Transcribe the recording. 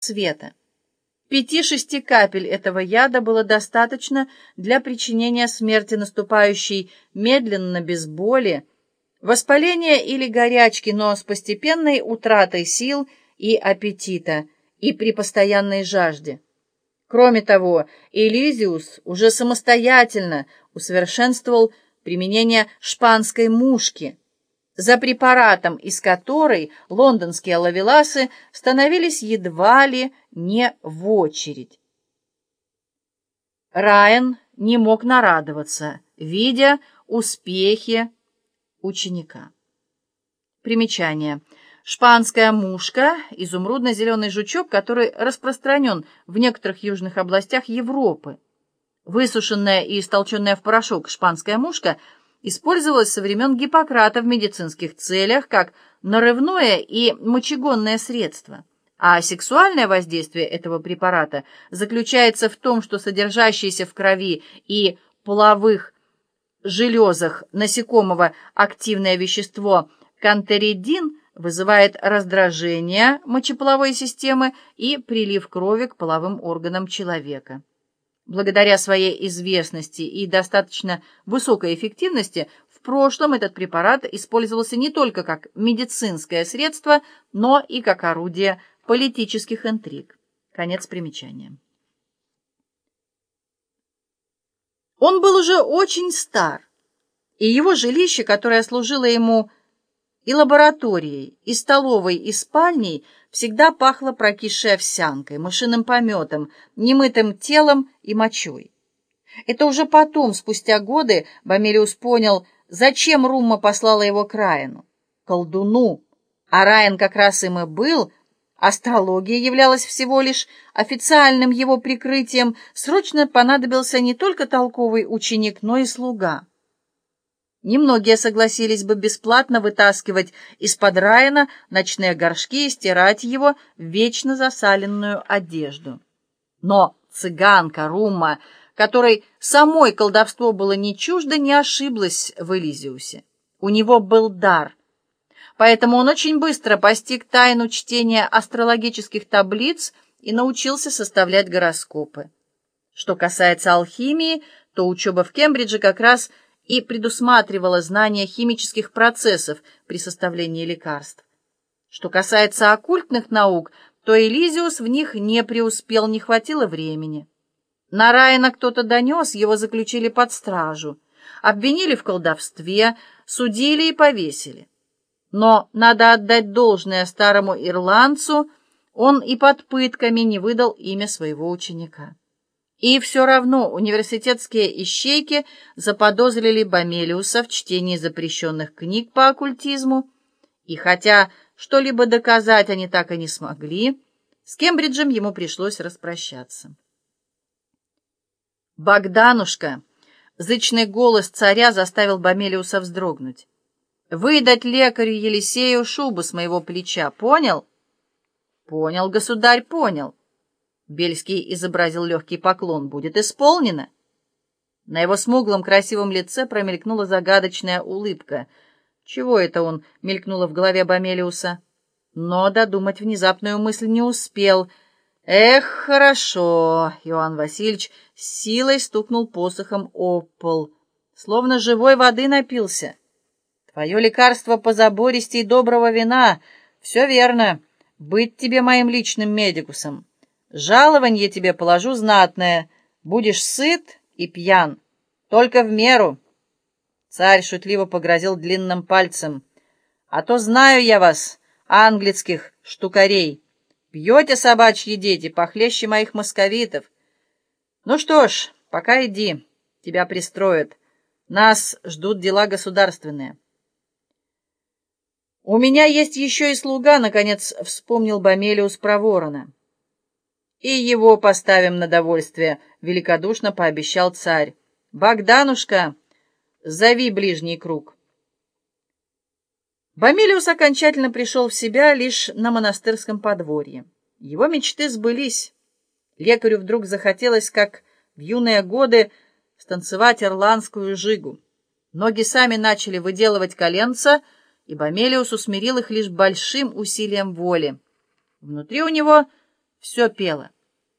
света. Пяти-шести капель этого яда было достаточно для причинения смерти, наступающей медленно, без боли, воспаления или горячки, но с постепенной утратой сил и аппетита, и при постоянной жажде. Кроме того, Элизиус уже самостоятельно усовершенствовал применение шпанской мушки, за препаратом из которой лондонские лавеласы становились едва ли не в очередь. Райан не мог нарадоваться, видя успехи ученика. Примечание. Шпанская мушка – изумрудно-зеленый жучок, который распространен в некоторых южных областях Европы. Высушенная и истолченная в порошок шпанская мушка использовалась со времен Гиппократа в медицинских целях как нарывное и мочегонное средство. А сексуальное воздействие этого препарата заключается в том, что содержащиеся в крови и половых железах насекомого активное вещество кантеридин вызывает раздражение мочеполовой системы и прилив крови к половым органам человека. Благодаря своей известности и достаточно высокой эффективности в прошлом этот препарат использовался не только как медицинское средство, но и как орудие политических интриг. Конец примечания. Он был уже очень стар, и его жилище, которое служило ему и лабораторией, и столовой, и спальней всегда пахло прокисшей овсянкой, мышиным пометом, немытым телом и мочой. Это уже потом, спустя годы, Бомелиус понял, зачем Румма послала его к Райану, колдуну. А Райан как раз им и был, астрология являлась всего лишь официальным его прикрытием, срочно понадобился не только толковый ученик, но и слуга. Немногие согласились бы бесплатно вытаскивать из-под Райана ночные горшки и стирать его в вечно засаленную одежду. Но цыганка Рума, которой самой колдовство было не чуждо, не ошиблась в Элизиусе. У него был дар. Поэтому он очень быстро постиг тайну чтения астрологических таблиц и научился составлять гороскопы. Что касается алхимии, то учеба в Кембридже как раз – и предусматривала знание химических процессов при составлении лекарств. Что касается оккультных наук, то Элизиус в них не преуспел, не хватило времени. На Райана кто-то донес, его заключили под стражу, обвинили в колдовстве, судили и повесили. Но надо отдать должное старому ирландцу, он и под пытками не выдал имя своего ученика. И все равно университетские ищейки заподозрили Бомелиуса в чтении запрещенных книг по оккультизму, и хотя что-либо доказать они так и не смогли, с Кембриджем ему пришлось распрощаться. «Богданушка!» — зычный голос царя заставил Бомелиуса вздрогнуть. «Выдать лекарю Елисею шубу с моего плеча, понял?» «Понял, государь, понял». Бельский изобразил легкий поклон. «Будет исполнено!» На его смуглом красивом лице промелькнула загадочная улыбка. Чего это он мелькнуло в голове Бомелиуса? Но додумать внезапную мысль не успел. «Эх, хорошо!» — Иоанн Васильевич силой стукнул посохом об пол. Словно живой воды напился. «Твое лекарство по забористей доброго вина. Все верно. Быть тебе моим личным медикусом». Жалованье тебе положу знатное, будешь сыт и пьян, только в меру. Царь шутливо погрозил длинным пальцем. А то знаю я вас, английских штукарей. Пьете, собачьи дети, похлеще моих московитов. Ну что ж, пока иди, тебя пристроят. Нас ждут дела государственные. У меня есть еще и слуга, наконец вспомнил Бомелиус про ворона. «И его поставим на довольствие», — великодушно пообещал царь. «Богданушка, зови ближний круг». Бомилиус окончательно пришел в себя лишь на монастырском подворье. Его мечты сбылись. Лекарю вдруг захотелось, как в юные годы, станцевать ирландскую жигу. Ноги сами начали выделывать коленца, и Бомелиус усмирил их лишь большим усилием воли. Внутри у него все пело.